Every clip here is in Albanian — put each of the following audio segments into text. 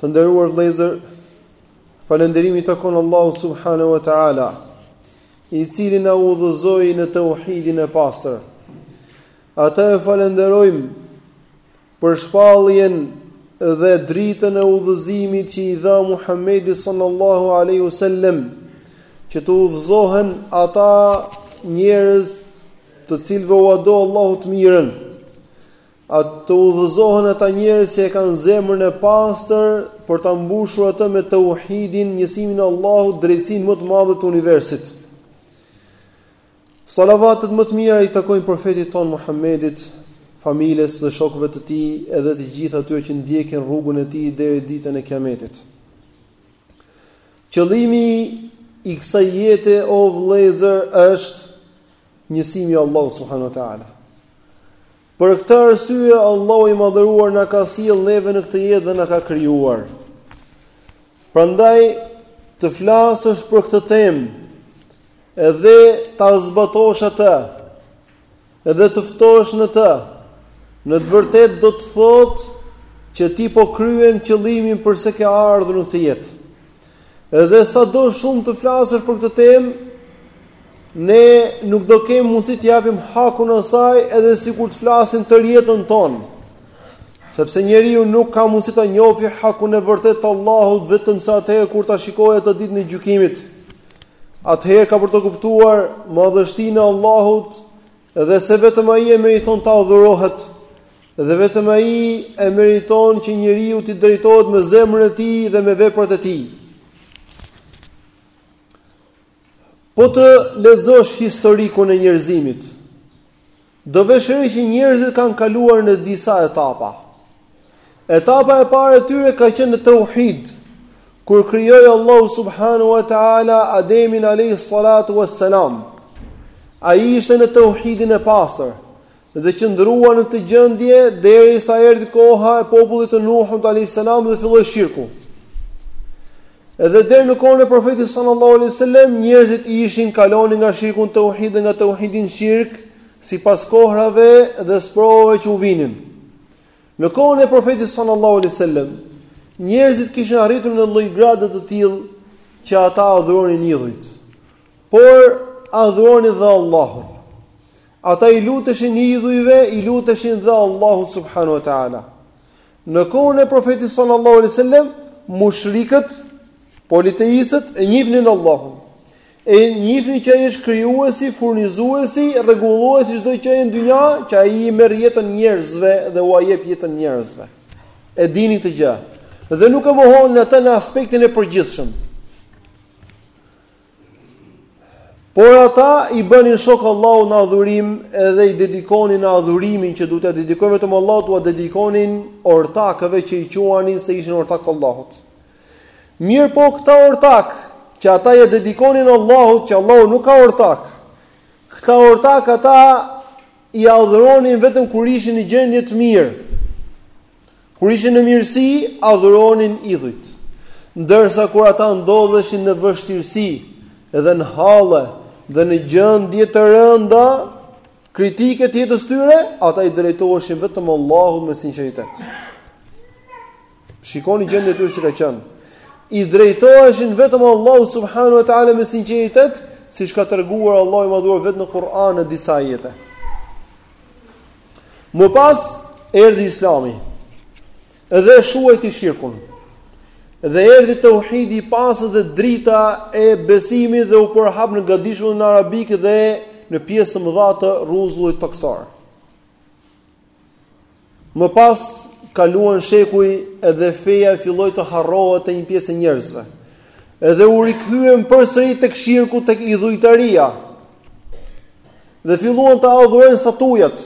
Të nderuar vëllezër, falënderimi i takon Allahu subhanahu wa taala, i cili na udhëzoi në tauhidin e pastër. Atë e falënderojmë për shpalljen dhe dritën e udhëzimit që i dha Muhamedit sallallahu alaihi wasallam, që të udhëzohen ata njerëz të cilëve ua do Allahu të mirën A të udhëzohen ata njerëz që e kanë zemrën e pastër për ta mbushur atë me tauhidin, njësimin e Allahut, drejtësinë më të madhe të universit. Salavatet më të mira i takojnë profetit tonë Muhammedit, familjes dhe shokëve të tij, edhe të gjithë atyre që ndjekin rrugën e tij deri ditën e Kiametit. Qëllimi i kësaj jete o vëllezër është njësimi i Allahut subhanahu wa taala. Për këtë arsye Allahu i madhëruar na ka sjellë neve në këtë jetë dhe na ka krijuar. Prandaj të flasësh për këtë temë edhe ta zbatosh atë edhe të ftosh në të në të vërtetë do të thotë që ti po kryen qëllimin përse ke ardhur në këtë jetë. Edhe sado shumë të flasësh për këtë temë, ne nuk do kemë mundësi t'i japim hakun asaj edhe sikur të flasim tërë jetën tonë, sepse njeriu nuk ka mundësi ta njofi hakun e vërtetë të Allahut vetëm se atëherë kur ta shikojë atë ditën e gjykimit. Atëherë ka për ta kuptuar madhështinë e Allahut Dhe se vetëm ai e meriton të adhurohet dhe vetëm ai e meriton që njeriu t'i drejtohet me zemrën e tij dhe me veprat e tij. Po të lexosh historikun e njerëzimit, do vësh re që njerëzit kanë kaluar në disa etapa. Etapa e parë e tyre ka qenë në tauhid, kur krijoi Allahu subhanahu wa taala Ademin alayhi salatu wassalam. Ai ishte në tauhidin e pastër dhe qëndroi në këtë gjendje derisa erdhi koha e popullit të Nuhut alayhi salam dhe filloi shirku. Edhe deri në kohën e profetit sallallahu alaihi wasallam njerëzit ishin kalonin nga shirku në tauhid dhe nga tauhidi në shirk sipas kohrave dhe sprovave që u vinin. Në kohën e Profetit sallallahu alaihi wasallam, njerëzit kishin arritur në një lloj grade të tillë që ata adhuronin idhujt. Por adhuronin dhe Allahun. Ata i luteshin idhujve, i luteshin dhe Allahut subhanahu wa taala. Në kohën e Profetit sallallahu alaihi wasallam, mushrikët, politeistët e njihnin Allahun. E njihnin që ai është krijuesi, furnizuesi, rregulluesi i çdo gjëje në dynja, që ai i merr jetën njerëzve dhe ua jep jetën njerëzve. E dinin këtë gjë. Dhe nuk e mohonin atë në aspektin e përgjithshëm. Por ata i bënin shok Allahut në adhurim edhe i dedikonin adhurimin që duhet t'ia dedikojnë vetëm Allahut, ua dedikonin ortakëve që i quanin se ishin ortak të Allahut. Mirëpo këta ortak, që ata ia dedikonin Allahut, që Allahu nuk ka ortak. Këta ortak ata i adhuronin vetëm kur ishin në gjendje të mirë. Kur ishin në mirësi, adhuronin idhujt. Ndërsa kur ata ndodheshin në vështirësi dhe në halle dhe në gjendje të rënda, kritike të jetës tyre, ata i drejtoheshin vetëm Allahut me sinqeritet. Shikoni gjendjen e tyre si ka qenë. I drejtoheshin vetëm Allahut subhanahu ue ta'ala me sinqeritet, siç ka treguar Allahu i madhëruar vetë në Kur'an në disa ajete. Më pas, erdhi islami, edhe shuajti shirkun, dhe erdhi teuhidi i pastër dhe drita e besimit dhe u përhap në gadishullin arabik dhe në pjesë të mëdha të rruzullit tokësor. Më pas kaluan shekuj edhe feja filloi të harrohet te një pjesë e njerëzve. Edhe u rikthyen përsëri tek shirku tek idhujtaria. Dhe filluan të adhurojnë statujat.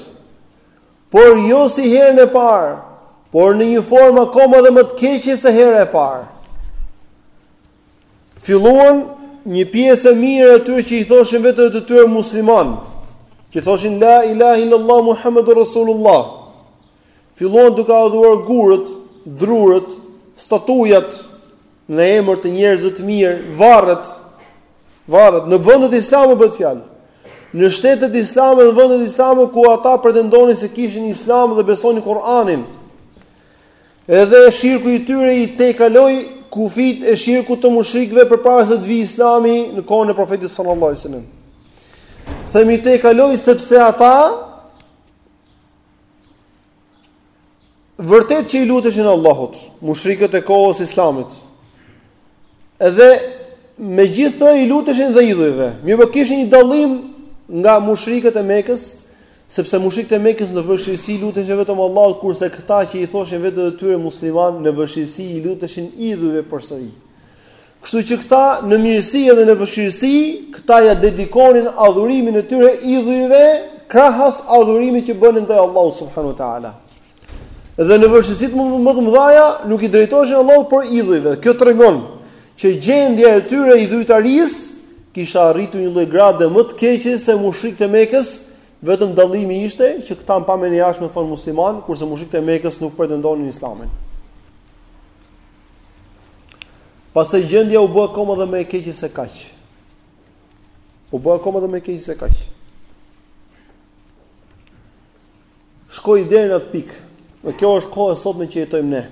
Por jo si herën e parë, por në një formë akoma dhe më të keqe se hera e parë. Filluan një pjesë e mirë e tyre që i thoshin vetes të tyre musliman, që i thoshin la ilaha illallah muhammedur rasulullah. Filluan duke adhuruar gurët, drurët, statujat në emër të njerëzve të mirë, varret, varret në vendet islame bëhet fjalë. Në shtetet islame dhe vendet islame ku ata pretendonin se kishin islam dhe besonin Kur'anin. Edhe shirku i tyre i tejkaloi kufijtë e shirkut të mushrikëve përpara se të vij Islami në kohën e Profetit sallallahu alajhi wasallam. Themi tejkaloi sepse ata vërtet që i luteshin Allahut, mushrikët e kohës islamit. Edhe megjithatë i luteshin dhe idhujve. Mirëpo kishin një dallim nga mushrikët e mekës, Sepse mushrikët e Mekës në vështirësi i luteshin vetëm Allahut, kurse këta që i thoshin vetes të tyre muslimanë në vështirësi i luteshin idhujve përsëri. Kështu që këta në mirësi edhe në vështirësi, këta ia dedikonin adhurimin e tyre idhujve krahas adhurimit që bënin ndaj Allahut subhanahu ue teala. Dhe në vështirësitë më, më të mëdha nuk i drejtoheshin Allahut por idhujve. Kjo tregon që gjendja e tyre e idhujtarisë kishte arritur një lloj grade më të keqe se mushrikët e Mekës, vetëm dallimi ishte që këta në pamjen e jashtme thonë muslimanë, kurse mushrikët e Mekës nuk pretendonin islamin. Pastaj gjendja u bë akoma dhe më e keqe se kaq. U bë akoma dhe më e keqe se kaq. shkoi deri në atë pikë. Dhe kjo është koha e sotme që jetojmë ne.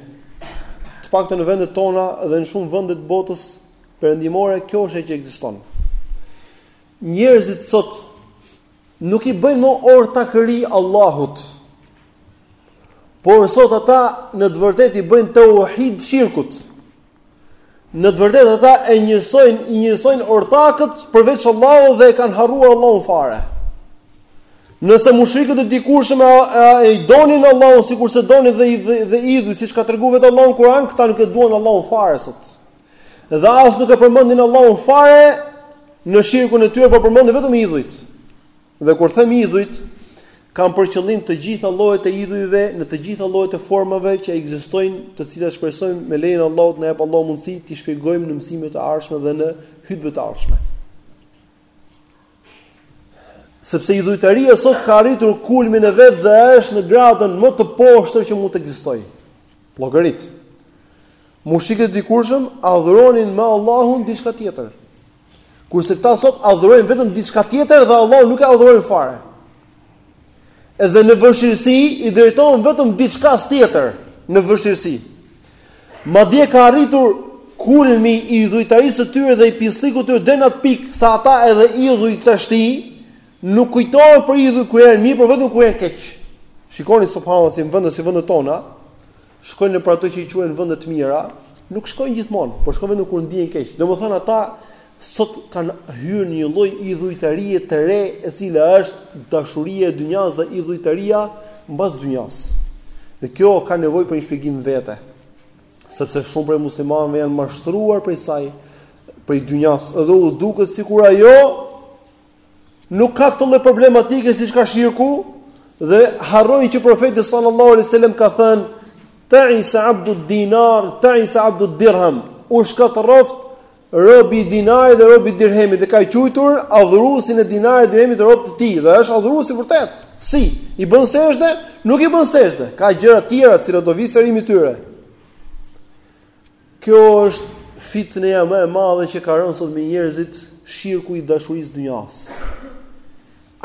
Të paktën në vendet tona dhe në shumë vende të botës perëndimore kjo është ajo që ekziston. Njerëzit sot nuk i bëjnë më ortakëri Allahut. Por sot ata në të vërtetë i bëjnë tauhid shirkut. Në të vërtetë ata e njësojnë, i njësojnë ortakët përveç Allahut dhe e kanë harruar Allahun fare. Nëse mushrikët e dikurshëm e, e, i donin Allahun sikurse donin dhe dhe, dhe idhujt siç ka treguar vetë Allahu në Kur'an, këta nuk e duan Allahun fare sot. Dhe as nuk e përmendin Allahun fare në shirkun e tyre, por përmendin vetëm idhujt. Dhe kur them idhujt, kam për qëllim të gjitha llojet e idhujve në të gjitha llojet e formave që ekzistojnë, të cilat shpresojmë me lejen e Allahut na jep Allahu mundësi t'i shpjegojmë në mësimet e ardhshme dhe në hutbet e ardhshme. Sepse idhujtaria sot ka arritur kulmin e vet dhe është në gradën më të poshtër që mund të ekzistojë. Llogarit. Mushrikët e dikurshëm adhuronin me Allahun diçka tjetër. Kurse këta sot adhurojnë vetëm diçka tjetër dhe Allahun nuk e adhurojnë fare. Edhe në vështirësi i drejtohen vetëm diçka tjetër në vështirësi. Madje ka arritur kulmi i idhujtarisë së tyre dhe i pisllëkut të tyre deri në atë pikë sa ata edhe idhujt tashti nuk kujtohen për idhujt kur janë mirë, por vetëm kur janë keq. Shikoni subhanallahu në vende si vendet tona, shkojnë nëpër ato që i quajnë vende të mira, nuk shkojnë gjithmonë, por shkojnë vetëm kur ndihen keq. Domethënë ata sot kanë hyrë në një lloj idhujtarie të re, e cila është dashuria e dynjas dhe idhujtaria mbas dynjas. Dhe kjo ka nevojë për një shpjegim vete, sepse shumë prej muslimanëve janë mashtruar prej saj, prej dynjas, edhe u duket sikur ajo Nuk ka këtë lloj problematike siç ka shirku dhe harrojnë që profeti sallallahu alaihi wasallam ka thënë Ta'isa abdu dinar, ta'isa abdu dirham. U shkatërroftë robi i dinarit dhe robi i dirhemit. E ka quajtur adhuruesin e dinarit dhe dirhemit rob të tij dhe është adhurues i vërtetë. Si? I bën sexhde? Nuk i bën sexhde. Ka gjëra të tjera të cilat do vijë sqarimi i tyre. Kjo është fitneja më e madhe që ka rënë sot me njerëzit, shirku i dashurisë dynjas.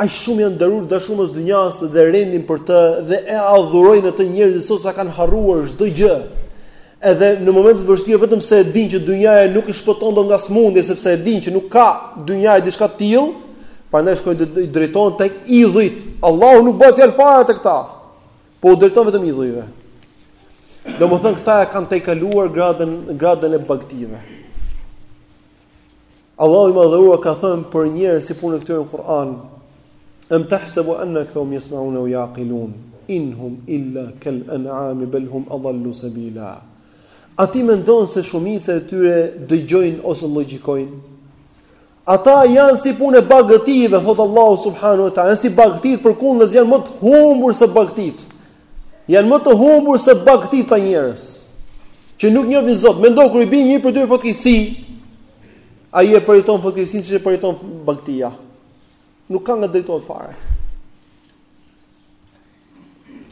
Aq shumë janë dashuruar mbas dynjas dhe rendin për të dhe e adhurojnë atë njerëzit sot sa kanë harruar çdo gjë. Edhe në momentet e vështira vetëm se e dinë që dynjaja nuk i shpëton dot nga sëmundje sepse e dinë që nuk ka dynjaja diçka të tillë, prandaj shkojnë të drejtohen tek idhujt. Tek. Allahu nuk bëhet fjalë fare te këta. Po u drejton vetëm idhujve. Domethënë këta e kanë tejkaluar gradën gradën e bagëtive. Allahu i madhëruar ka thënë për njerëz si punë këtyre në Kur'an, "Em tahsabu anna aktharahum yasma'una aw ya'qilun, in hum illa kal an'am bal hum adallu sabila." A ti mendon se shumica e tyre dëgjojnë ose logjikojnë? Ata janë si punë e bagëtive, thotë Allahu subhanahu wa taala, janë si bagëtit përkundër janë më të humbur se bagëtit. Janë më të humbur se bagëtit këta njerëz. Që nuk njohin Zot, mendo kur i bie një prej tyre fatkeqësi, ai e përjeton fatkeqësinë siç e përjeton bagëtia. Nuk ka nga drejtohet fare.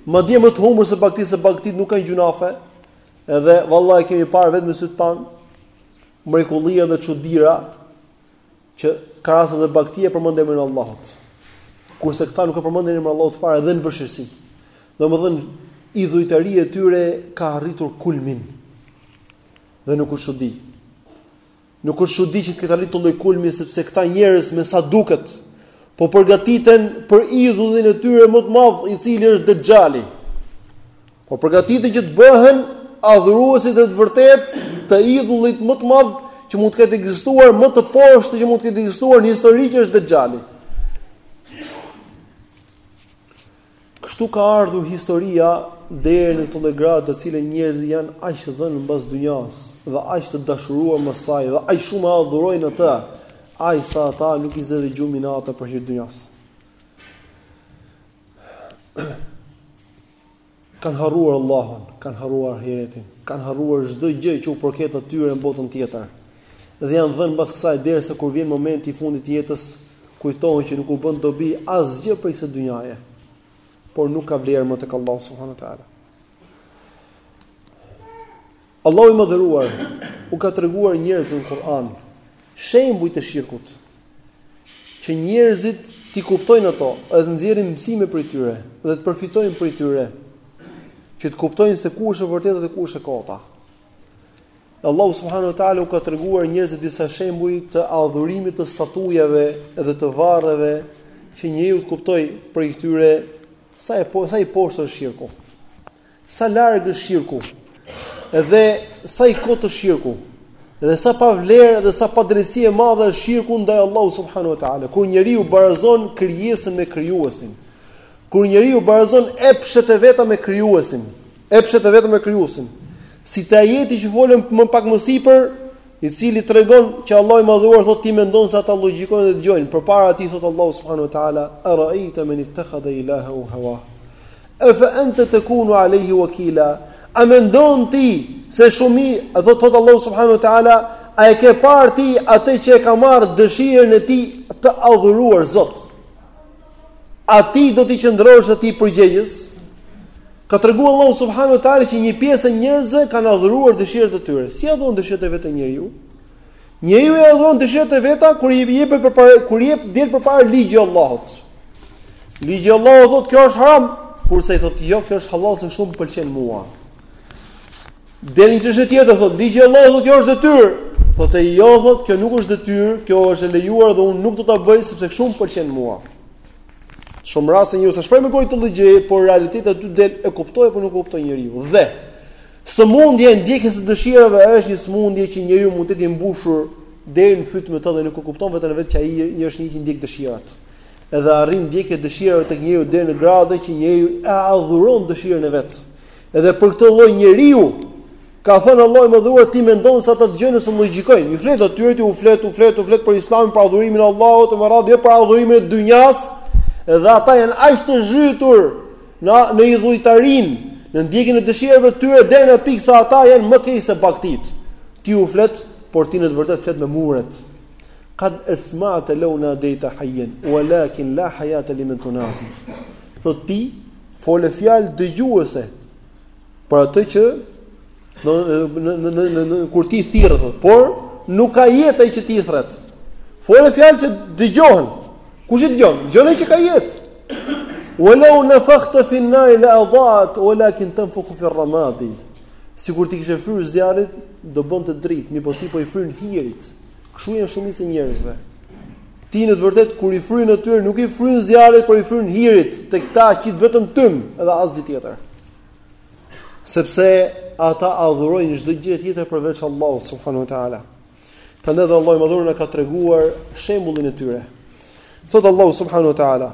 Madje më të humbur se bagëti se bagëtit nuk kanë gjynahe. Edhe vallahi kemi parë vetë me sytë tanë mrekullia dhe çudira që ka raste edhe bagëtia përmend emrin e Allahut. Kurse këta nuk e përmendin emrin e Allahut fare dhe në vështirësi. Domethënë idhujtaria e tyre ka arritur kulmin. Dhe nuk është çudi. Nuk është çudi që të ketë arritur këtë lloj kulmi sepse këta njerëz me sa duket po përgatiten për idhullin e tyre më të madh, i cili është Dejjali. Po përgatiten që të bëhen adhuruesit e të vërtetë të idhullit më të madh që mund të ketë ekzistuar, më të poshtër që mund të ketë ekzistuar në histori që është Dejjali. Kështu ka ardhur historia deri në këtë lloj grade në të cilën njerëzit janë aq të dhënë mbas dynjas dhe aq të dashuruar mbas saj dhe aq shumë e adhurojnë atë, aq sa ata nuk i zë dhe gjumi natën për hir të dynjas. Kanë harruar Allahun, kanë harruar ahiretin, kanë harruar çdo gjë që u përket atyre në botën tjetër. dhe janë dhënë mbas kësaj derisa kur vjen momenti i fundit i jetës kujtohen që nuk u bën dobi asgjë prej kësaj dynjaje por nuk ka vlerë më tek Allahu subhanahu wa taala Allahu i madhëruar u ka treguar njerëzve në Kur'an shembuj të shirkut që njerëzit t'i kuptojnë ato dhe të nxjerrin mësime prej tyre dhe të përfitojnë prej tyre që të kuptojnë se ku është e vërteta dhe ku është e kota. Allahu subhanahu wa taala u ka treguar njerëzve disa shembuj të adhurimit të statujave dhe të varreve që njeriu të kuptojë prej tyre sa e po sa i poshtë është shirku. Sa larg është shirku. Dhe sa i kotë është shirku. Dhe sa pa vlerë dhe sa padrejtësi e madhe është shirku ndaj Allahut subhanahu wa taala. Kur njeriu barazon krijesën me krijuesin. Kur njeriu barazon epshet e veta me krijuesin. Epshet e veta me Krijuesin. Si te ajeti që folëm më pak më sipër, i cili tregon që Allahu i Madhëruar thotë ti mendon se ata logjikojnë dhe dëgjojnë, përpara atij thotë Allahu subhanahu wa taala, "Ara'aita man ittakhadha ilahahu hawa? Afa anta takunu alayhi wakila?" A mendon ti se shumi, a do thotë Allahu subhanahu wa taala, a e ke parë ti atë që e ka marrë dëshirën e tij të adhuruar Zot? A ti do t'i qëndrosh atij përgjegjës. Ka treguar Allahu subhanahu wa taala që një pjesë e njerëzve kanë adhuruar dëshirat e tyre. Si adhuron dëshirat e veta njeriu? Njeriu i adhuron dëshirat e veta kur i jep përpara kur i jep del përpara ligji i Allahut. Ligji i Allahut thotë kjo është haram, kurse ai thotë jo, kjo është hallall se kshu më pëlqen mua. Del një çështje tjetër thotë, ligji i Allahut kjo është detyrë. Po ti jo thotë, kjo nuk është detyrë, kjo është e lejuar dhe unë nuk do ta bëj sepse kështu më pëlqen mua. Shumë raste njeriu s'e shpreh me gojë të ligjë, por realiteti aty del e kuptoi apo nuk kuptoi njeriu. Dhe sëmundja e ndjekjes së dëshirave është një sëmundje që njeriu mund të jetë i mbushur deri në fyt me të dhe nuk e kupton veten e vet që ai një është një që ndjek dëshirat. Edhe arrin ndjekja e dëshirave tek njeriu deri në gradë që njeriu e adhuron dëshirën e vet. Edhe për këtë lloj njeriu ka thënë Allahu i madhëruar ti mendon se ata dëgjojnë ose logjikojnë. U flet atyre ti u flet, u flet, u flet për Islamin, për adhurimin e Allahut të madhëruar, jo për adhurimin e dynjasë, edhe ata janë aq të zhytur në në idhujtarinë, në ndjekjen e dëshirave të tyre deri në pikë sa ata janë më keq se bagëtitë. Ti u flet, por ti në të vërtetë flet me muret. Qad asma'ta law nadayta hayyan, walakin la hayata liman tunadi. Thot ti Fole fjalë dëgjuese për atë që në në në në në, në kur ti thërret thot, por nuk ka jetë ai që ti thrret. Fole fjalë që dëgjohen. Kush i dëgjon? Dëgjon ai që ka jetë. Walaw nafakhta fi an-nar la adat walakin tanfukhu fi ar-ramadi. Sikur ti kishe fryrë zjarrit, do bënte dritë, mirëpo ti po i fryn hirit. Kshu janë shumica e njerëzve. Ti në të vërtetë kur i fryn atyre nuk i fryn zjarrit, por i fryn hirit, tek ta qit vetëm tym dhe asgjë tjetër. Sepse ata adhurojnë çdo gjë tjetër përveç Allahut subhanuhu teala. Prandaj dhe Allahu i madhëruar na ka treguar shembullin e tyre. Thot Allahu subhanuhu teala: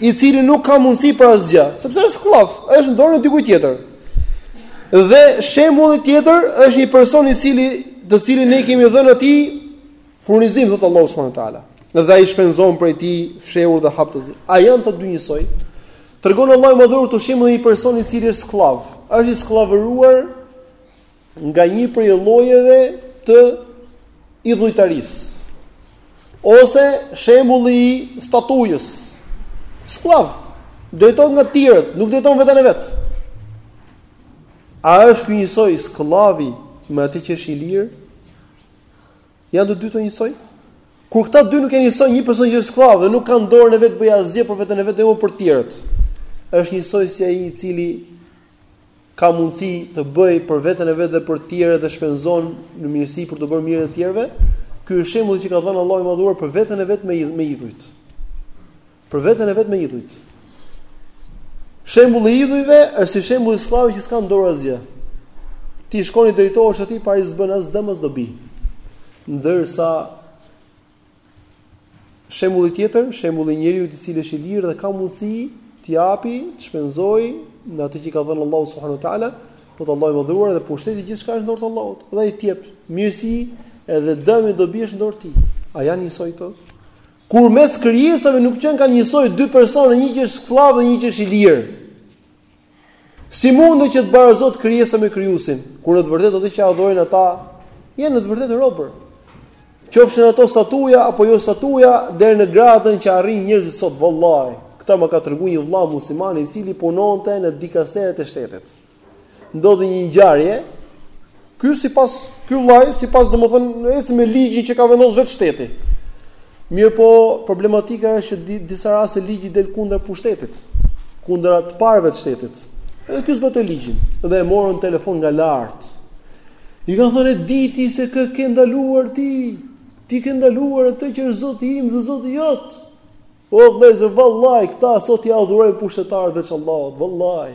i cili nuk ka mundësi për asgjë, sepse është skllav, është në dorën e dikujt tjetër. Dhe shembulli tjetër është një person i cili, të cilit ne i kemi dhënë atij furnizim thot Allahu subhanahu wa taala. Dhe ai shpenzon prej tij fshehur dhe haptazi. A janë të dy njësoj? Tregon Allahu i Madhëruar këtu shembull një person i cili është skllav, është i skllavëruar nga një prej llojeve të idhujtarisë. Ose shembulli i statujës. Skllav, drejtohet nga të tjerët, nuk drejton veten e vet. A është ky njësoj skllavi me atë që është i lirë? Janë të dy të njësoj? Kur këta dy nuk janë njësoj, një person që është skllav dhe nuk ka në dorën e vet të bëjë asgjë për veten e vet dhe jo për të tjerët. Është njësoj si ai i cili ka mundësi të bëjë për veten e vet dhe për të tjerët dhe shpenzon në mirësi për t'u bërë mirë të tjerëve, ky është shembulli që ka dhënë Allahu i Madhëruar për veten e vet me me idhujt. Për veten e vet me idhujt. Shembulli i idhujve është si shembulli i skllavit që s'ka në dorë asgjë. Ti shkon i drejtohesh atij po ai s'bën as dëm as dobi. Ndërsa Shembulli tjetër, shembulli i njeriut i cili është i lirë dhe ka mundësi të japi, të shpenzojë në atë që i ka dhënë Allahu subhanahu wa taala, thotë Allahu i Madhëruar dhe pushteti gjithçka është në dorë të Allahut. Dhe ai të jep mirësi edhe dëm e dobi është në dorë të tij. A janë njësoj këto? Kur mes krijesave nuk qenkan njësoj dy persona, një që është skllav dhe një që është i lirë. Si mundet që të barazohet krijesa me krijuesin, kur në të vërtetë ato që adhurojnë ata janë në të vërtetë robër. Qofshin ato statuja apo jo statuja, deri në gradën që arrijnë njerëzit sot vallahi. Këtë ma ka treguar një vëlla musliman i cili punonte në dikasteret e shtetit. Ndodhi një ngjarje Ky sipas ky vllai sipas domethënë ecën me ligjin që ka vendosur vetë shteti. Mirpo problematika është që di, disa raste ligji del kundër pushtetit, kundër të parëve të shtetit. Edhe ky zbatoi ligjin dhe e morën në telefon nga lart. I kanë thënë e di ti se kë ke ndaluar ti. Ti ke ndaluar atë që është Zoti im dhe Zoti jot. O vëllezër, vallahi këta sot i adhurojnë pushtetarët veç Allahut, vallahi.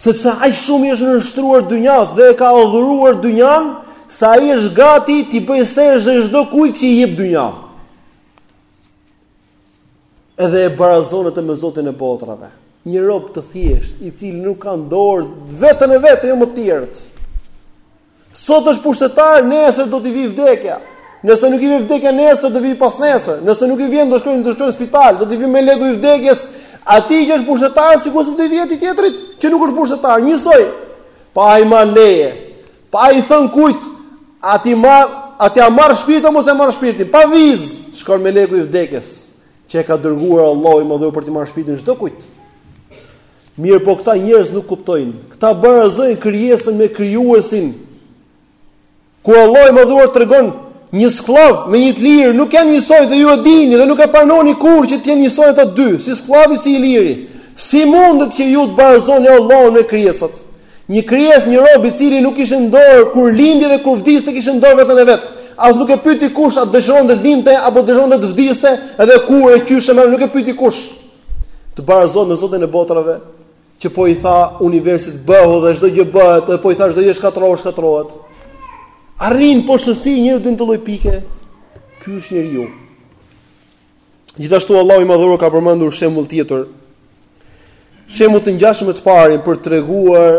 Sepse aq shumë i është nënshtruar dynjas dhe e ka adhuruar dynjan, sa ai është gati t'i bëjë sexhde çdokujt që i jep dynja. Edhe e barazon atë me Zotin e botrave. Një rob të thjesht, i cili nuk ka në dorë veten e vet, jo më të tjerët. Sot është pushtetar, nesër do t'i vijë vdekja. Nëse nuk i vjen vdekja nesër, do i vijë pasnesër. Nëse nuk i vjen, do shkojë do shkojë në spital, do t'i vijë meleku i vdekjes. Atij që është pushtetar, sikur do t'i vijë atij tjetrit, që nuk është pushtetar, njësoj. Pa i marrë leje. Pa i thënë kujt, a t'i marr, a t'ia marr shpirtin o s'ia marr shpirtin, pa vizë, shkon meleku i vdekjes, që e ka dërguar Allahu i Madhëruar për t'i marrë shpirtin çdokujt. Mirëpo këta njerëz nuk kuptojnë. Këta barazojnë krijesën me krijuesin. Kur Allahu i Madhëruar tregon një skllav me një të lirë nuk janë njësoj dhe ju e dini dhe nuk e pranoni kurrë që të jenë njësoj ata dy, si skllavi si i liri. Si mundet që ju të barazoni Allahun me krijesat? Një krijesë, një rob i cili nuk kishte në dorë kur lindi dhe kur vdiste s'e kishte në dorë veten e vet. As nuk e pyeti kush a dëshironte të lindte apo dëshironte të vdiste, edhe kur e qyshëm nuk e pyeti kush. Të barazohet me Zotin e botrave, që po i tha universit bëhu dhe çdo gjë bëhet, dhe po i tha çdo gjëje shkatërrohu, shkatërrohet. Arrin poshtësi njeriu deri në këtë lloj pike. Ky është njeriu. Gjithashtu Allahu i Madhëruar ka përmendur shembull tjetër. Shembull të ngjashëm me të parin për të treguar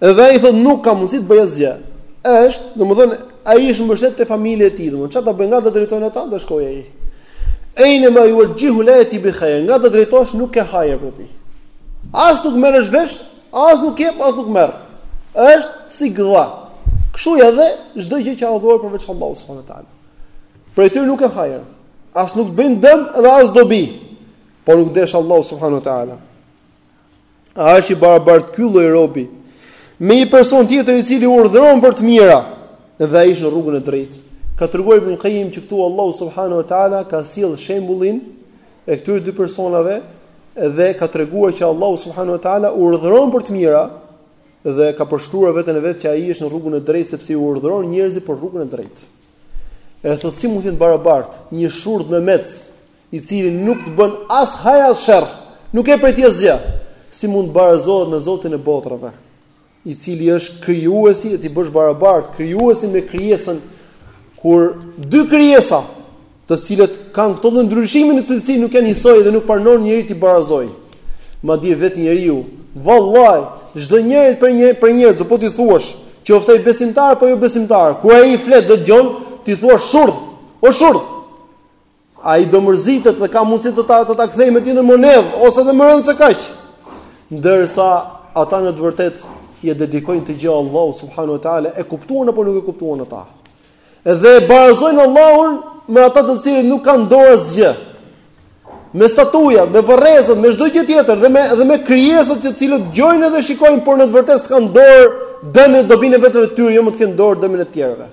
Edhe ai thotë nuk ka mundësi të bëjë asgjë. Është, domethënë, ai është mbështet te familja e tij, domethënë, çfarë do bëjë nga ta drejtojnë ata, do shkojë ai. Ejnema juvexhihhu la je'ti bi khajr, nga ta drejtosh nuk ke hajer për ti. As nuk merresh vesh, as nuk jep, as nuk merr. Është si gdhë. Kështu janë dhe çdo gjë që adhurohet përveç Allahut subhanahu wa taala. Për ty nuk ka hajer. As nuk bën dëm dhe as dobi. Por nuk desh Allahu subhanahu wa taala. A është i barabartë ky lloj robi me një person tjetër i cili urdhëron për të mira dhe ai është në rrugën e drejtë? Ka treguar Ibn Qayyim që këtu Allahu subhanahu wa taala ka sjell shembullin e këtyre dy personave dhe ka treguar që Allahu subhanahu wa taala urdhëron për të mira dhe ka përshkruar veten e vet që ai është në rrugën e drejtë sepse i urdhëron njerëzit për rrugën e drejtë. E thotë si mund të jetë i barabartë një shurdhmemec i cili nuk të bën as hajër as sherr, nuk ke prej tij asgjë, si mund të barazohet me Zotin e botrave, i cili është krijuesi dhe t'i bësh barabartë krijuesin me krijesën kur dy krijesa të cilat kanë këto lloj ndryshimi në cilësi nuk janë njësoj dhe nuk pranon njeri t'i barazojë. Madje vetë njeriu, vallahi, çdo njeri për një për njerëz, po t'i thuash, qoftë ai besimtar apo jo besimtar, kur ai flet dhe dëgjon, t'i thuash shurdh, o shurdh. Ai do mërzitet dhe ka mundësi të ta të ta kthejë me të njëjtën monedhë ose edhe më rëndë se kaq. Ndërsa ata në të vërtetë i dedikojnë atë gjë Allahut subhanahu wa taala, e kuptuan apo nuk e kuptuan ata. Dhe e barazojnë Allahun me ata të cilët nuk kanë në dorë asgjë. Me statuja, me varrezat, me çdo gjë tjetër dhe me dhe me krijesat të cilët dëgjojnë dhe shikojnë por në të vërtetë s'kanë në dorë dëmin e dobinë e vetëve të tyre, jo më të kenë në dorë dëmin e të tjerëve.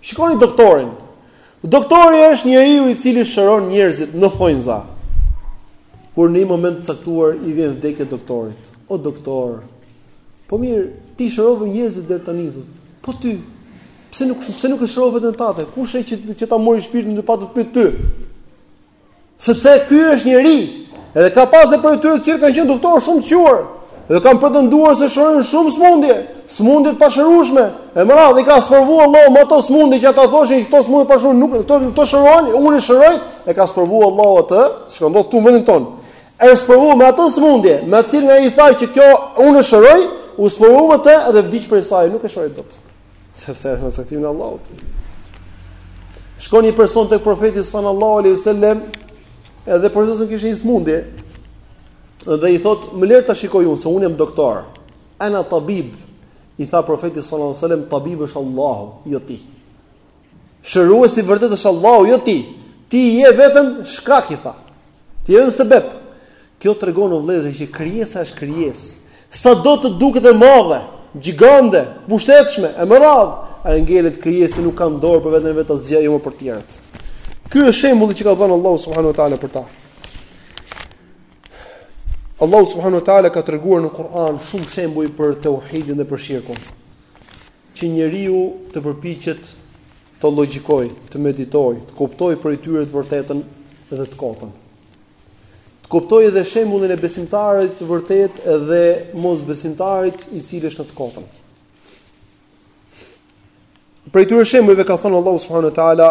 Shikoni doktorin. Doktori është njeriu i cili shëron njerëzit në thonjza. Kur në një moment të caktuar i vjen vdekja doktorit. O doktor, po mirë, ti shërove njerëzit deri tani thotë. Po ty, pse nuk pse nuk e shërove vetën tënde? Kush është që ta mori shpirtin ty pa të pyet ty? Sepse ky është njeri, edhe ka pas dhe prej tyre të cilët kanë qenë doktorë shumë të shquar, dhe kanë pretenduar se shërojnë shumë smundje, smundje të pashërueshme. E më radh i ka sprovu Allahu me ato smundje që ata thoshin, këto smundje pashërueshme nuk këto këto shërojnë, unë shëroj, e ka sprovu Allahu atë, ç'ka ndodh këtu në vendin tonë. E sprovu me ato smundje, me të cilën ai tha që kjo unë shëroj, u sprovu atë dhe vdiq prej saj, nuk e shëroi dot. Sepse është në caktimin e Allahut. Shkon një person tek profeti sallallahu alaihi wasallam, edhe profeti kishte një smundje. Dhe i thotë, "Më lër ta shikoj unë, se unë jam doktor." Ana tabib. I tha profeti sallallahu alaihi wasallam, "Tabib është Allahu, jo ti." Shëruesi i vërtetë është Allahu, jo ti. Ti je vetëm shkak i tha. Ti je vetëm sebeb. Kjo tregon o vëllezër që krijesa është krijesë. Sado të duket e madhe, gjigande, e pushtetshme, e më radh, ai ngelet krijesë nuk ka në dorë për veten e vet asgjë jo më për të tjerët. Ky është shembulli që ka dhënë Allahu subhanahu wa taala për ta. Allahu subhanahu wa taala ka treguar në Kur'an shumë shembuj për tauhidin dhe për shirkun. Që njeriu të përpiqet të logjikojë, të meditojë, të kuptojë prej tyre të vërtetën dhe të kotën. Të kuptojë edhe shembullin e besimtarit të vërtetë dhe mosbesimtarit i cili është në të kotën. Prej këtyre shembujve ka thënë Allahu subhanahu wa taala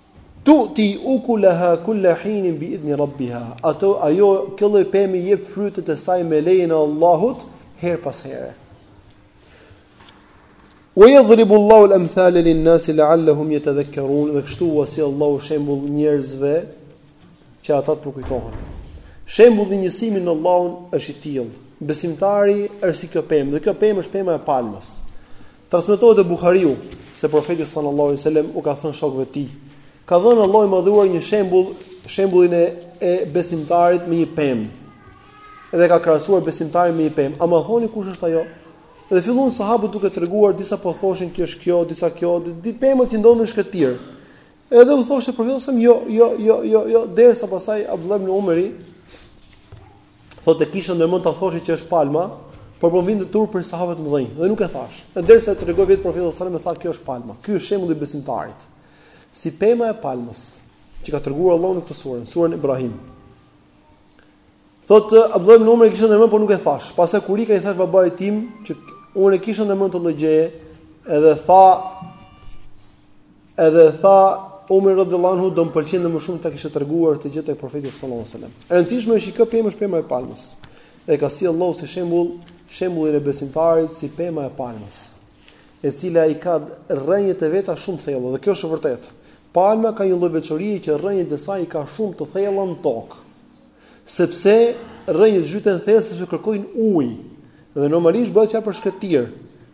Tu'ti ukulaha kulla hinin bi idhni rabbiha. Ato ajo kjo lloj pemë i jep frytet e saj me lejen e Allahut herë pas here. Wa yadhribu Allahu al-amthala lin-nas la'allahum yatadhakkarun. Dhe kështu ua sjell Allahu shembull njerëzve që ata të përkujtohen. Shembulli i njësimit, në Allahun është i tillë. Besimtari është si kjo pemë, dhe kjo pemë është pema e palmës. Transmetohet te Buhariu se profeti sallallahu alejhi ve sellem u ka thënë shokëve të tij, ka dhënë Allahu i madhëruar një shembull, shembullin e, e besimtarit me një pemë. Dhe ka krahasuar besimtarin me një pemë. A më thoni kush është ajo? Dhe fillon sahabët duke treguar disa po thoshin kjo është kjo, disa kjo, disa pemët që ndodhen në shkretëtirë. Edhe u thoshte profeti sallallahu alejhi ve sellem jo, jo, jo, jo, jo, derisa pastaj Abdullah ibn Umeri Thotë e kisha ndërmend ta thosha që është palma, por më vinte turp për sahabët e mëdhenj dhe nuk e thashë. Derisa e tregoi vetë profeti sallallahu alajhi wasallam tha kjo është palma. Ky është shembulli i besimtarit. Si pema e palmës që ka treguar Allahu në këtë sure, surën Ibrahim. Thotë Abdullah ibn Umar e kisha ndërmend por nuk e thashë. Pastaj kur ika i thashë babait tim që unë e kisha ndërmend përgjigjen, edhe tha Edhe tha Omer radhiyallahu anhu do më pëlqente më shumë ta kishte treguar këtë gjë tek profeti sallallahu alajhi wasallam. E rëndësishme është që kjo pemë është pema e palmës. E ka sjellë Allahu si shembull, shembullin e besimtarit si pema e palmës, e cila i ka rrënjët e veta shumë të thella dhe kjo është e vërtetë. Palma ka një lloj veçorie që rrënjët e saj i ka shumë të thella në tokë. Sepse rrënjët zhyten thellë sepse kërkojnë ujë dhe normalisht bëhet fjalë për shkretëtirë.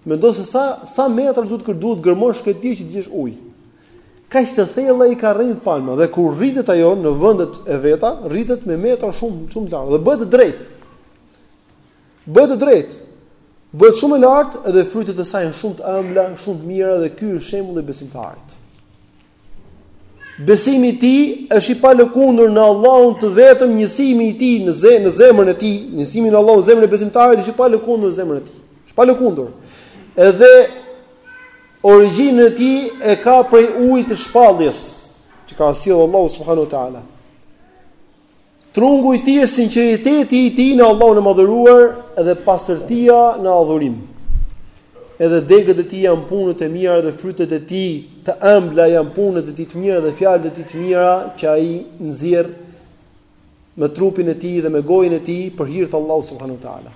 Mendo se sa sa metra duhet të duhet të gërmosh në shkretëtirë që të gjesh ujë. Kaq të thella i ka rrënjët palma dhe kur rritet ajo në vendet e veta, rritet me metra shumë shumë të larta dhe bëhet e drejtë. Bëhet e drejtë. Bëhet shumë e lartë dhe frytet e saj janë shumë të ëmbla, shumë të mira dhe ky është shembulli i besimtarit. Besimi i tij është i palëkundur në Allahun të vetëm, njësimi i tij në zemër, në zemrën e tij, njësimi në Allahun në zemrën e besimtarit është i palëkundur në zemrën e tij. Është palëkundur. Edhe origjinën e tij e ka prej ujit të shpalljes, që ka sjellë Allahu subhanahu wa taala. Trungu i tij është sinqeriteti i tij në Allahun e Madhëruar dhe pastërtia në adhurim. Edhe degët e tij janë punët e mira dhe frytet e tij të ëmbla janë punët e tij të mira dhe fjalët e tij të mira që ai nxjerr me trupin e tij dhe me gojën e tij për hir të Allahut subhanahu wa taala.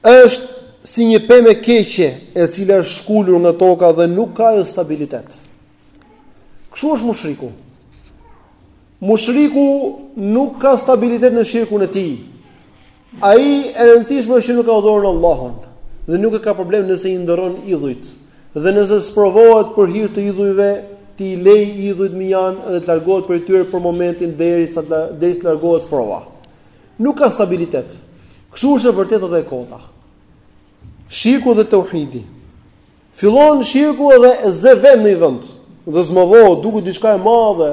Është si një pemë e keqe, e cila është shkulur nga toka dhe nuk ka ajo stabilitet. Kështu është mushriku. Mushriku nuk ka stabilitet në shirkun e tij. Ai e rëndësishme është që nuk adhuron Allahun dhe nuk e ka problem nëse i ndërron idhujt. Dhe nëse sprovohet për hir të idhujve, t'i lërë idhujt mënjanë dhe të largohet prej tyre për momentin derisa derisa të largohet sprova. Nuk ka stabilitet. Kështu është e vërteta dhe e kota. Shirku dhe tauhidi. Fillon shirku dhe zë vend në një vend. Dhe zmadhohet, duket diçka e madhe,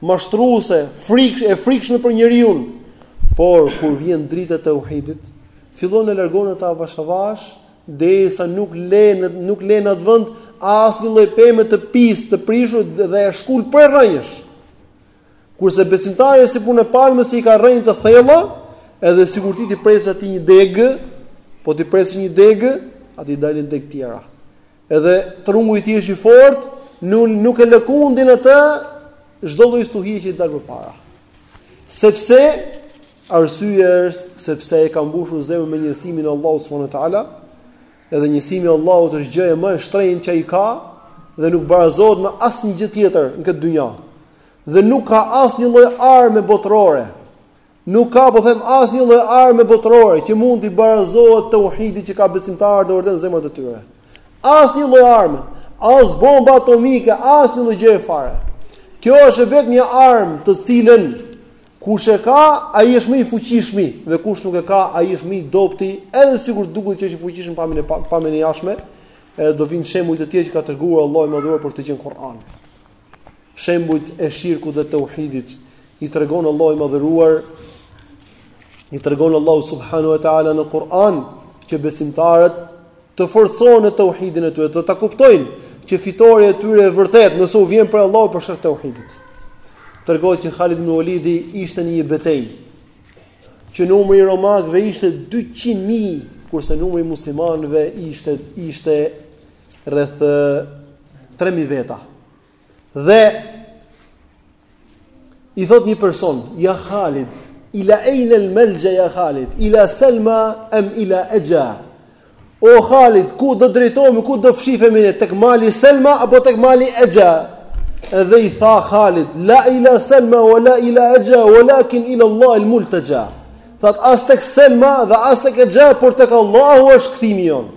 mashtruese, fri e frikshme për njeriun. Por kur vjen drita e tauhidit, fillon e largon ata avash avash, derisa nuk le nuk le në atë vend asnjë lloj peme të pis, të prishur dhe e shkul prej rrënjësh. Kurse besimtari është si puna e palmës që i ka rrënjët të thella, edhe sikur ti t'i presësh atij një degë, po t'i presësh një degë, aty dalin degë të tjera. Edhe trungu i tij është i fortë, nuk nuk e lëkund atë çdo lloj stuhi që i del përpara. Sepse arsyeja është sepse e ka mbushur zemrën me njësimin e Allahut subhanahu wa taala Edhe njësimi i Allahut është gjëja më e shtrenjtë që ai ka dhe nuk barazohet me asnjë gjë tjetër në këtë dynja. Dhe nuk ka asnjë lloj arme botërore. Nuk ka, po them, asnjë lloj arme botërore që mund t'i barazohet tauhidit që kanë besimtarët e vërtetë në zemrat e tyre. Asnjë lloj arme, as bomba atomike, asnjë lloj gjëje fare. Kjo është vetëm një armë të cilën Kush e ka, ai është më i fuqishmi, dhe kush nuk e ka, ai është më i dobëti, edhe sikur të duket që është i fuqishëm në pamjen e pamjen e jashtme, edhe do vijnë shembuj të tjerë që ka treguar Allahu i Madhëruar për këtë gjë në Kur'an. Shembujt e shirkut dhe teuhidit i tregon Allahu i Madhëruar i tregon Allahu subhanahu wa taala në Kur'an që besimtarët të forcohen në tauhidin e tyre, që ta kuptojnë që fitorja e tyre e vërtetë nëse u vjen prej Allahut për shkak të tauhidit. Tregohet që Khalid ibn Walidi ishte në një betejë që numri i romakëve ishte 200.000, kurse numri i muslimanëve ishte ishte rreth 3000 veta. Dhe i thot një person, ja Khalid, ila ejnë el melgja ja Khalid, ila selma em ila egja. O Khalid, ku do drejtohemi, ku do fshihemi ne, tek mali selma apo tek mali egja. Edhe i tha Khalid, la ila selma, wa la ila egja, wa lakin ila Allah el multegja. Thot, as tek selma dhe as tek egja, por tek Allahu është kthimi jonë.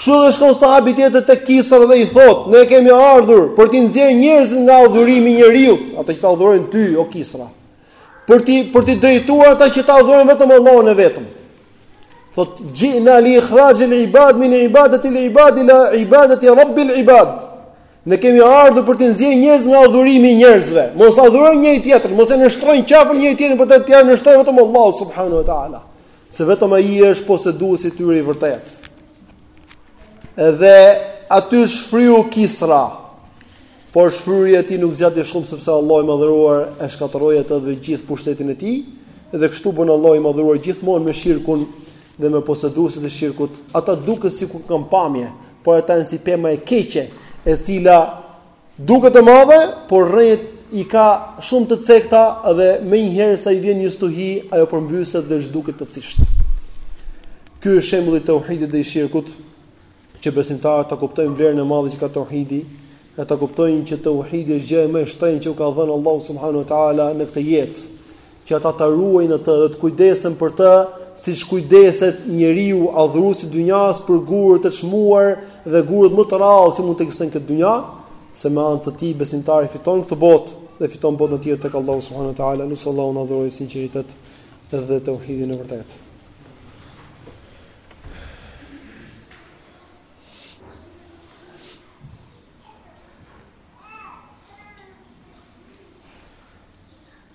Kështu dhe shkon sahabi tjetër tek Kisra dhe i thotë, "Ne kemi ardhur për t'i nxjerrë njerëzit nga adhurimi i njeriut, ata që të adhurojnë ty, o Kisra. Për t'i për t'i drejtuar ata që ta adhurojnë vetëm Allahun e vetëm." Thot, "Jina li ikhraj al-ibad min ibadati al-ibad ila ibadati rabb al-ibad." Ne kemi ardhur për t'i nxjerrë njerëzit nga adhurimi i njerëzve. Mos adhurojnë njëri tjetrin, mos e nënshtrojnë qafën njëri tjetrit por t'i nënshtrohen vetëm Allahut subhanahu wa taala. Se vetëm ai është poseduesi i tyre i vërtetë. Edhe aty shfryu Kisra. Por shfryrja e tij nuk zgjati shumë sepse Allahu i madhëruar e shkatërroi atë dhe gjithë pushtetin e tij, dhe kështu bën Allahu i madhëruar gjithmonë me shirkun dhe me poseduesit e shirkut. Ata duket sikur kanë pamje, por ata janë si pema e keqe, e cila Duket e madhe, por rrënjët i ka shumë të cekëta dhe menjëherë sa i vjen një stuhi, ajo përmbyset dhe zhduket plotësisht. Ky është shembulli i tauhidit dhe i shirkut, që besimtarët ta kuptojnë vlerën e madhe që ka tauhidi, dhe ta kuptojnë që tauhidi është gjëja më e shtrenjtë që u ka dhënë Allahu subhanahu wa taala në këtë jetë. që ata ta ruajnë atë dhe të kujdesen për të, siç kujdeset njeriu adhurues i dynjas për gurët e çmuar dhe gurët më të rrallë që mund të ekzistojnë në këtë dynja, se me anë të tij besimtari fiton këtë botë dhe fiton botën tjetër tek Allahu subhanahu wa taala, lus Allahun na dhurojë sinqeritet dhe tauhidin e vërtetë.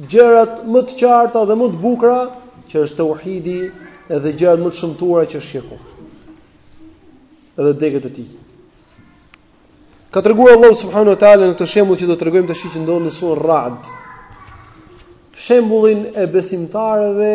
Gjërat më të qarta dhe më të bukura që është tauhidi dhe gjërat më të shëmtuara që është shirku. Edhe degët e tij. Ka treguar Allah subhanahu wa taala në këtë shembull që do të tregojmë tash që ndodh në surën Ra'd. Shembullin e besimtarëve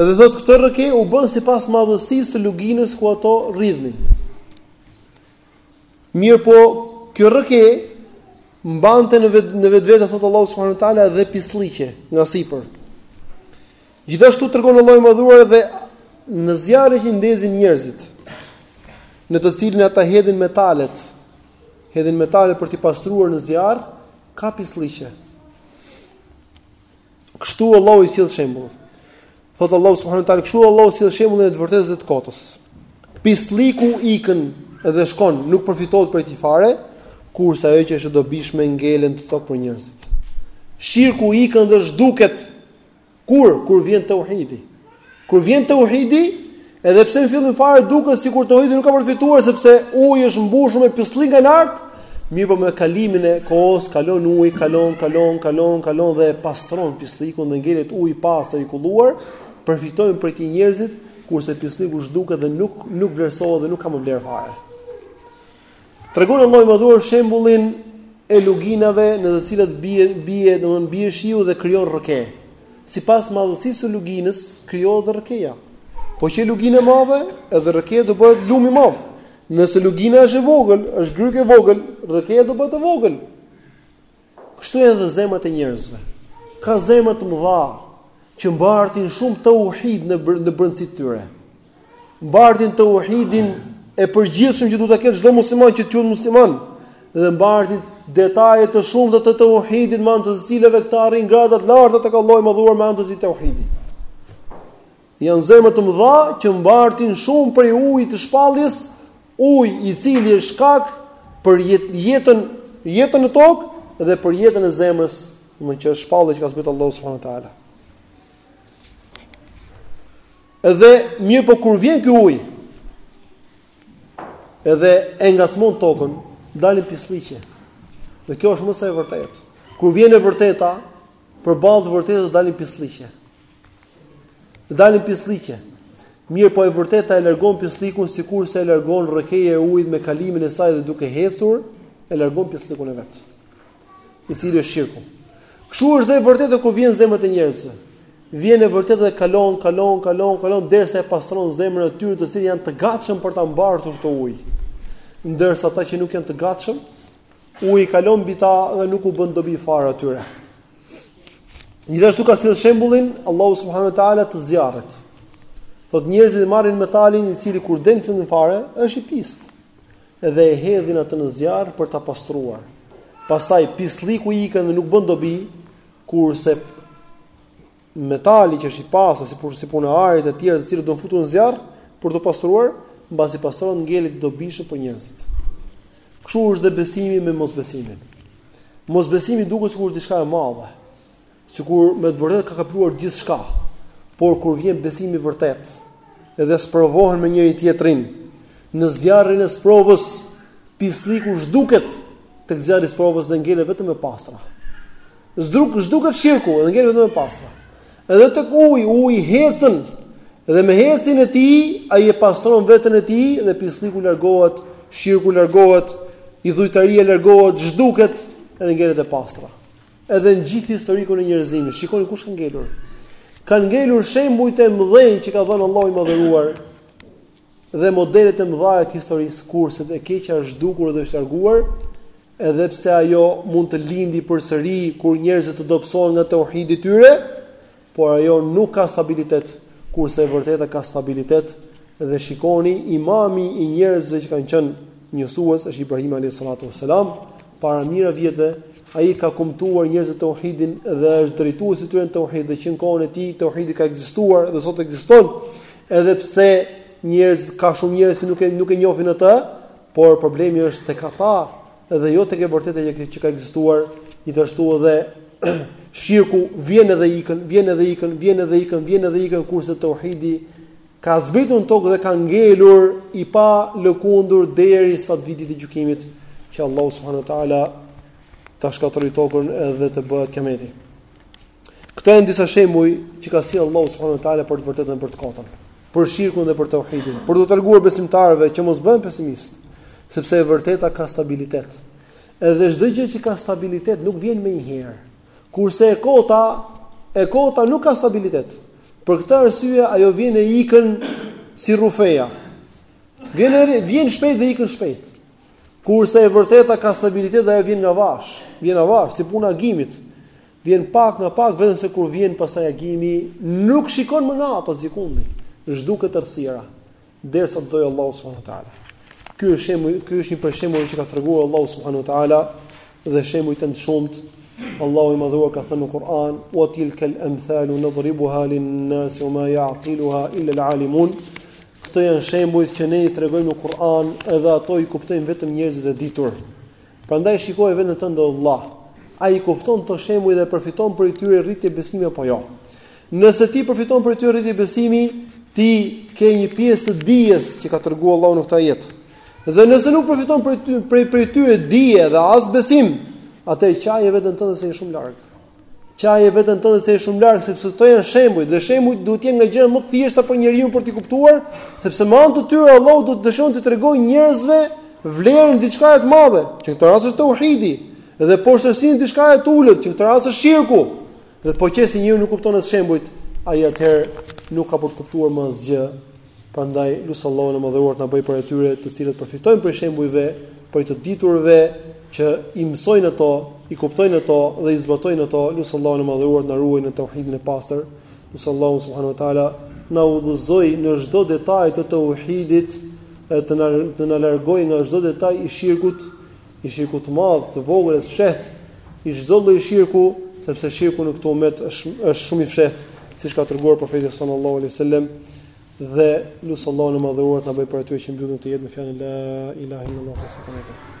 Edhe thot këto rrëke u bën sipas madhësisë së luginës ku ato rridhnin. Mirëpo, kjo rrëke mbante në vet në vetvete thot Allahu subhanahu wa taala dhe pislliqe nga sipër. Gjithashtu tregon Allahu i madhëruar dhe në zjarrin që ndezin njerëzit, në të cilin ata hedhin metalet, hedhin metale për t'i pastruar në zjarr, ka pislliqe. Kështu Allahu i sjell shembull. Thot Allahu subhanahu wa taala, kështu Allahu sjell shembullin e të vërtetës dhe të kotës. Pislliku ikën dhe shkon, nuk përfitohet prej tij fare, kurse ajo që është e dobishme ngelet në tokë për njerëzit. Shirku ikën dhe zhduket kur kur vjen tauhidi. Kur vjen tauhidi, edhe pse në fillim fare duket sikur tauhidi nuk ka përfituar sepse uji është mbushur me pisllik nga lart, mirëpo me kalimin e kohës kalon uji, kalon, kalon, kalon, kalon dhe pastron pisllikun dhe ngelet uji i pastër i kulluar, përfitojnë prej tij njerëzit, kurse pislliku zhduket dhe nuk nuk vlerësohet dhe nuk ka më vlerë fare. Tregon Allahu i Madhëruar shembullin e luginave në të cilat bie bie domthon bie shiu dhe krijon rrëke. Sipas madhësisë së luginës krijohet dhe rrëkeja. Po qe lugina e madhe, edhe rrëkeja do bëhet lum i madh. Nëse lugina është e vogël, është grykë e vogël, rrëkeja do bëhet e vogël. Kështu janë dhe zemrat e njerëzve. Ka zemra të mëdha që mbartin shumë tauhid në brendësi të tyre. Mbartin tauhidin e përgjithshëm që duhet ta ketë çdo musliman që të quhet musliman dhe mbartin detaje të shumta të tauhidit me anë të cilëve këta arrijnë grada të larta tek Allahu i madhëruar me anë të tauhidit. Janë zemra të mëdha që mbartin shumë prej ujit të shpalljes, ujë i cili është shkak për jetën jetën në tokë dhe për jetën e zemrës, më që është shpallja që ka zbritur Allahu subhanahu wa taala. Edhe mirëpo kur vjen ky ujë, edhe e ngacmon tokën, dalin pisllëqe. Dhe kjo është mëse e vërtetë. Kur vjen e vërteta, përballë të vërtetës dalin pisllëqe. Dalin pisllëqe. Mirëpo e vërteta e largon pisllëkun sikurse e largon rrëkeja e ujit me kalimin e saj dhe duke hecur e largon pisllëkun e vet. I cili është shirku. Kështu është dhe e vërteta kur vjen në zemrat e njerëzve. Vjen e vërteta dhe kalon, kalon, kalon, kalon derisa e pastron zemrën e tyre të cilët janë të gatshëm për ta mbartur këtë ujë. Ndërsa ata që nuk janë të gatshëm, Uji kalon mbi ta dhe nuk u bën dobi fare atyre. Gjithashtu ka sjellë shembullin Allahu subhanahu wa taala të zjarrit. Thotë njerëzit marrin metalin i cili kur del në fillim fare është i pistë. Dhe e hedhin atë në zjarr për ta pastruar. Pastaj pisllëku i ikën dhe nuk bën dobi, kurse metali që është i pastër si puna e arit e tjera të cilat do futen në zjarr për t'u pastruar, mbasi pastrohet ngelet i dobishëm për njerëzit. Kështu është dhe besimi me mosbesimin. Mosbesimi duket sikur është diçka e madhe, sikur me të vërtetë ka kapluar gjithçka. Por kur vjen besimi i vërtetë, edhe sprovohen me njëri-tjetrin në zjarrin e sprovës, pisllëku zhduket tek zjarri i sprovës dhe ngelet vetëm e pastra. Zhduk, zhduket shirku dhe ngelet vetëm e pastra. Edhe tek uji, uji hecën dhe me hecjen e tij ai e pastron veten e tij dhe pisllëku largohet, shirku largohet, idhujtaria largohet, zhduket dhe ngelet e pastra. Edhe në gjithë historikun e njerëzimit, shikoni kush ka ngelur. Kanë ngelur shembujt e mëdhenj që ka dhënë Allahu i madhëruar. dhe modelet e mëdhaja të historisë kurse e keqja është zhdukur dhe është larguar, edhe pse ajo mund të lindi përsëri kur njerëzit të dobësohen nga tauhidi i tyre, por ajo nuk ka stabilitet, kurse e vërteta ka stabilitet dhe shikoni imami i njerëzve që kanë qenë njësues është Ibrahim alayhis salatu wassalam, Para mijëra vjetëve, ai ka kumtuar njerëzve tauhidin dhe është drejtues i tyre në tauhid dhe që në kohën e tij tauhidi ka ekzistuar dhe sot ekziston, edhe pse njerëz ka shumë njerëz që nuk e nuk e njohin atë, por problemi është tek ata dhe jo tek e vërteta që që ka ekzistuar, gjithashtu edhe shirku vjen edhe ikën, vjen edhe ikën, vjen edhe ikën, vjen edhe ikën kurse tauhidi Ka zbritur në tokë dhe ka ngelur i pa lëkundur derisa të vijë dita e gjykimit, që Allahu subhanahu wa taala ta shkatërrojë tokën edhe të bëhet kiameti. Këto janë disa shembuj që ka sjellë Allahu subhanahu wa taala për të vërtetën për të kotën, për shirkun dhe për tauhidin, për t'u treguar besimtarëve që mos bëhen pesimist, sepse e vërteta ka stabilitet. Edhe çdo gjë që ka stabilitet nuk vjen menjëherë. Kurse e kota, e kota nuk ka stabilitet. Për këtë arsye ajo vjen e ikën si rrufeja. Vjen e, vjen shpejt dhe ikën shpejt. Kurse e vërteta ka stabilitet dhe ajo vjen ngavash. Vjen avash si puna e agimit. Vjen pak nga pak vetëm se kur vjen pastaj agimi nuk shikon më natë atë sekondë. Zhduket errësira. derisa të dojë Allahu subhanahu wa taala. Ky është shembull, ky është një prej shembujve që ka treguar Allahu subhanahu wa taala dhe shembujt janë të shumtë. Allahu i madhuar ka thënë në Kur'an: "Wa tilka al-amthalu nadribuha lin-nas wa ma ya'qiluha illa al-alimun." Këto janë shembuj që ne i tregojmë në Kur'an, edhe ato i kuptojnë vetëm njerëzit e ditur. Prandaj shikoje veten tënde, o vëlla. A i kupton këto shembuj dhe përfiton prej tyre rritje besimi apo jo. Nëse ti përfiton prej tyre rritje besimi, ti ke një pjesë të dijes që ka treguar Allahu në këtë ajet. Dhe nëse nuk përfiton prej ty, prej prej tyre dije dhe as besim, atëherë qaje veten tënde se je shumë larg. Qaje veten tënde se je shumë larg sepse këto janë shembuj dhe shembujt duhet të jenë nga gjërat më të thjeshta për njeriu për t'i kuptuar, sepse me anë të tyre Allahu do, dëshiron t'i tregojë njerëzve vlerën e diçkaje të madhe, që në këtë rast është tauhidi, dhe poshtërsinë e diçkaje të ulët, që në këtë rast është shirku. Dhe po qe se njeriu nuk kupton as shembujt, ai atëherë nuk ka për të kuptuar më asgjë. Prandaj lus Allahun e madhëruar të na bëjë prej atyre të cilët përfitojnë prej shembujve, prej të diturve që i mësojnë ato, i kuptojnë ato dhe i zbatojnë ato. Lus Allahun e madhëruar të na ruajë në tauhidin e pastër. Lus Allahun subhanahu wa taala të na udhëzojë në çdo detaj të tauhidit, të na të na largojë nga çdo detaj i shirkut. i shirkut të madh, të vogël e të fshehtë, i çdo lloji shirku, sepse shirku në këtë umet është është shumë i fshehtë, siç ka treguar profeti sallallahu alaihi wasallam dhe lus Allahun e madhëruar të na bëjë prej atyre që mbyllin këtë jetë me fjalën la ilaha illallah.